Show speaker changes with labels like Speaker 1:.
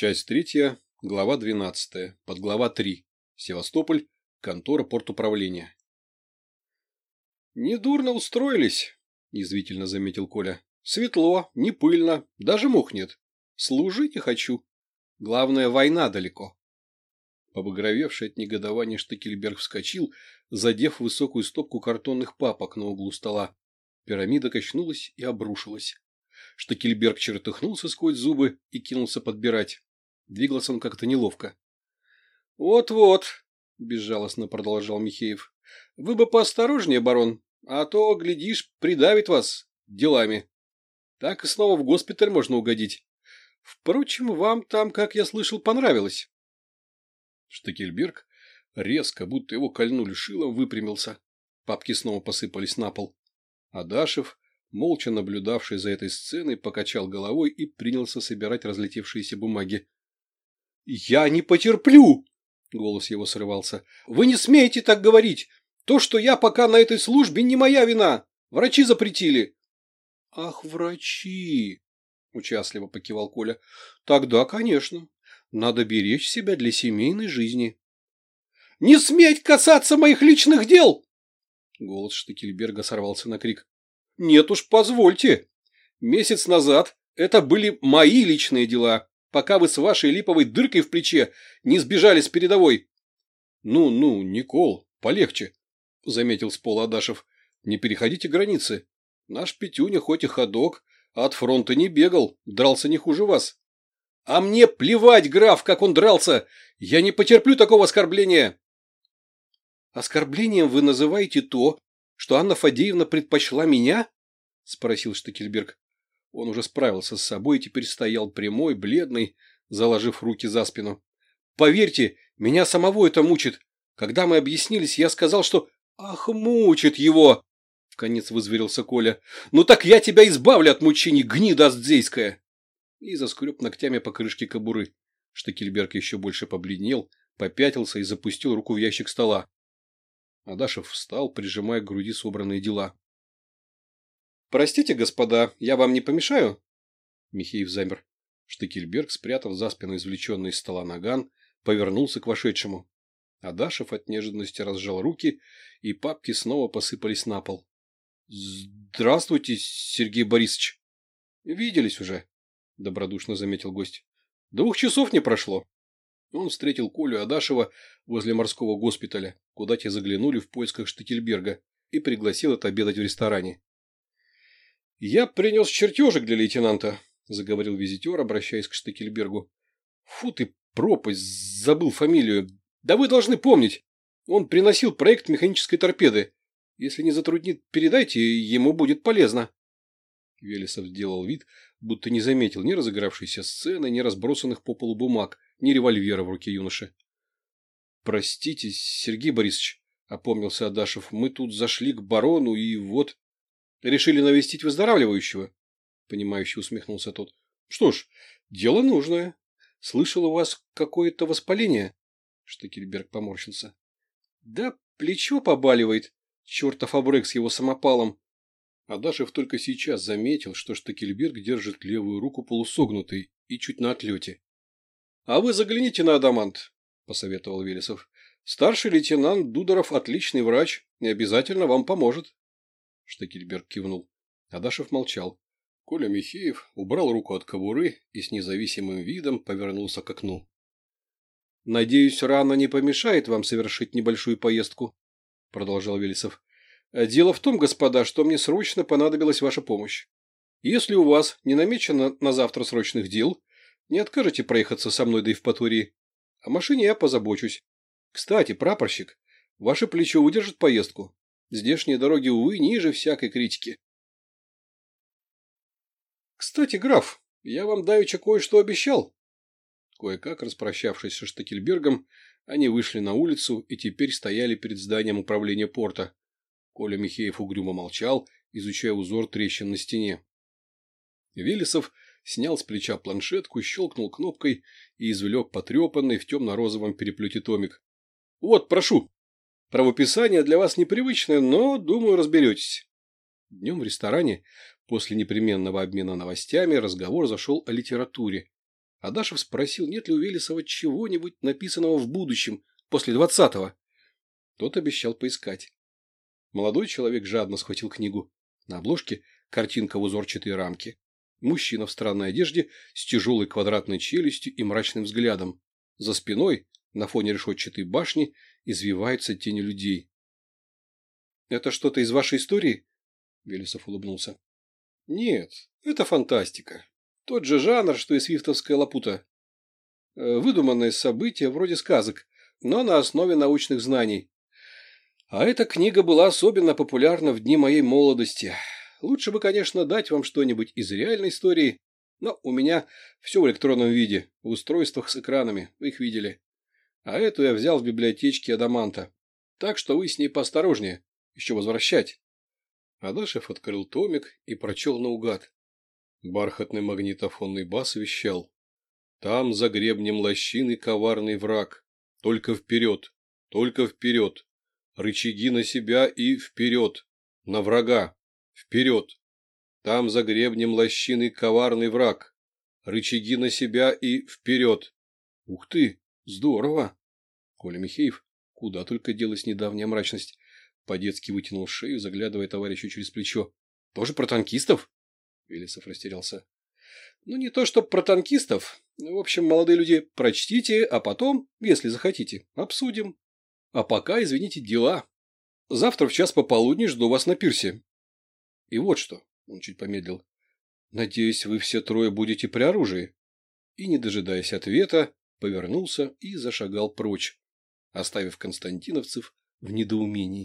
Speaker 1: Часть третья, глава двенадцатая, подглава три. Севастополь, контора портуправления. «Недурно устроились», – язвительно заметил Коля. «Светло, не пыльно, даже мух нет. Служить не хочу. Главное, война далеко». Побагровевший от негодования Штекельберг вскочил, задев высокую стопку картонных папок на углу стола. Пирамида качнулась и обрушилась. Штекельберг чертыхнулся сквозь зубы и кинулся подбирать. Двигался он как-то неловко. «Вот-вот», — безжалостно продолжал Михеев, — «вы бы поосторожнее, барон, а то, глядишь, придавит вас делами. Так и снова в госпиталь можно угодить. Впрочем, вам там, как я слышал, понравилось». Штекельберг резко, будто его кольнули шилом, выпрямился. Папки снова посыпались на пол. Адашев, молча наблюдавший за этой сценой, покачал головой и принялся собирать разлетевшиеся бумаги. «Я не потерплю!» — голос его срывался. «Вы не смеете так говорить! То, что я пока на этой службе, не моя вина! Врачи запретили!» «Ах, врачи!» — участливо покивал Коля. «Тогда, конечно. Надо беречь себя для семейной жизни». «Не сметь касаться моих личных дел!» Голос Штекельберга сорвался на крик. «Нет уж, позвольте. Месяц назад это были мои личные дела, пока вы с вашей липовой дыркой в плече не сбежали с передовой». «Ну-ну, Никол, полегче», — заметил с пола Адашев. «Не переходите границы. Наш Петюня хоть и ходок, а от фронта не бегал, дрался не хуже вас». «А мне плевать, граф, как он дрался! Я не потерплю такого оскорбления!» «Оскорблением вы называете то, что Анна Фадеевна предпочла меня?» – спросил Штекельберг. Он уже справился с собой и теперь стоял прямой, бледный, заложив руки за спину. «Поверьте, меня самого это мучит. Когда мы объяснились, я сказал, что... Ах, мучит его!» – вконец вызверился Коля. «Ну так я тебя избавлю от мучений, гнида аздзейская!» И заскреб ногтями по крышке кобуры. Штекельберг еще больше побледнел, попятился и запустил руку в ящик стола. Адашев встал, прижимая к груди собранные дела. «Простите, господа, я вам не помешаю?» Михеев замер. Штекельберг, спрятав за спину извлеченный из стола наган, повернулся к вошедшему. Адашев от неожиданности разжал руки, и папки снова посыпались на пол. «Здравствуйте, Сергей Борисович!» «Виделись уже», — добродушно заметил гость. «Двух часов не прошло». Он встретил Колю Адашева возле морского госпиталя, куда те заглянули в поисках Штекельберга, и пригласил отобедать в ресторане. «Я принес чертежик для лейтенанта», – заговорил визитер, обращаясь к Штекельбергу. «Фу ты, пропасть, забыл фамилию. Да вы должны помнить. Он приносил проект механической торпеды. Если не затруднит, передайте, ему будет полезно». Велесов сделал вид, будто не заметил ни разыгравшейся сцены, ни разбросанных по полу бумаг, ни револьвера в руке юноши. «Простите, Сергей Борисович», — опомнился Адашев, — «мы тут зашли к барону и вот...» «Решили навестить выздоравливающего?» — понимающе усмехнулся тот. «Что ж, дело нужное. Слышал, у вас какое-то воспаление?» Штекельберг поморщился. «Да плечо побаливает, чертов обрык с его самопалом. Адашев только сейчас заметил, что Штекельберг держит левую руку полусогнутой и чуть на отлете. — А вы загляните на Адамант, — посоветовал Велесов. — Старший лейтенант Дудоров отличный врач и обязательно вам поможет. Штекельберг кивнул. Адашев молчал. Коля Михеев убрал руку от кобуры и с независимым видом повернулся к окну. — Надеюсь, рана не помешает вам совершить небольшую поездку, — продолжал Велесов. Э, дело в том, господа, что мне срочно понадобилась ваша помощь. Если у вас не намечено на завтра срочных дел, не откажете проехаться со мной до Евпатории. О машине я позабочусь. Кстати, прапорщик, ваше плечо выдержит поездку. Здешние дороги, увы, ниже всякой критики. Кстати, граф, я вам давеча кое-что обещал. Кое-как распрощавшись со Штекельбергом, они вышли на улицу и теперь стояли перед зданием управления порта. Коля Михеев угрюмо молчал, изучая узор трещин на стене. Велесов снял с плеча планшетку, щелкнул кнопкой и извлек потрепанный в темно-розовом переплете томик. «Вот, прошу. Правописание для вас непривычное, но, думаю, разберетесь». Днем в ресторане, после непременного обмена новостями, разговор зашел о литературе. Адашев спросил, нет ли у Велесова чего-нибудь написанного в будущем, после двадцатого. Тот обещал поискать. Молодой человек жадно схватил книгу. На обложке картинка в узорчатой рамке. Мужчина в странной одежде с тяжелой квадратной челюстью и мрачным взглядом. За спиной, на фоне решетчатой башни, извиваются тени людей. — Это что-то из вашей истории? — Велесов улыбнулся. — Нет, это фантастика. Тот же жанр, что и свифтовская лапута. Э, выдуманное событие вроде сказок, но на основе научных знаний. А эта книга была особенно популярна в дни моей молодости. Лучше бы, конечно, дать вам что-нибудь из реальной истории, но у меня все в электронном виде, в устройствах с экранами, вы их видели. А эту я взял в библиотечке Адаманта. Так что вы с ней поосторожнее, еще возвращать. Адашев открыл томик и прочел наугад. Бархатный магнитофонный бас вещал. Там за гребнем лощины коварный враг. Только вперед, только вперед. Рычаги на себя и вперед. На врага. Вперед! Там за гребнем лощины коварный враг. Рычаги на себя и вперед! Ух ты! Здорово! Коля Михеев, куда только делась недавняя мрачность, по-детски вытянул шею, заглядывая товарищу через плечо. Тоже про танкистов? Велесов растерялся. Ну, не то, что про танкистов. В общем, молодые люди, прочтите, а потом, если захотите, обсудим. А пока, извините, дела. Завтра в час пополудни жду вас на пирсе. И вот что, он чуть помедлил. Надеюсь, вы все трое будете при оружии. И, не дожидаясь ответа, повернулся и зашагал прочь, оставив константиновцев в недоумении.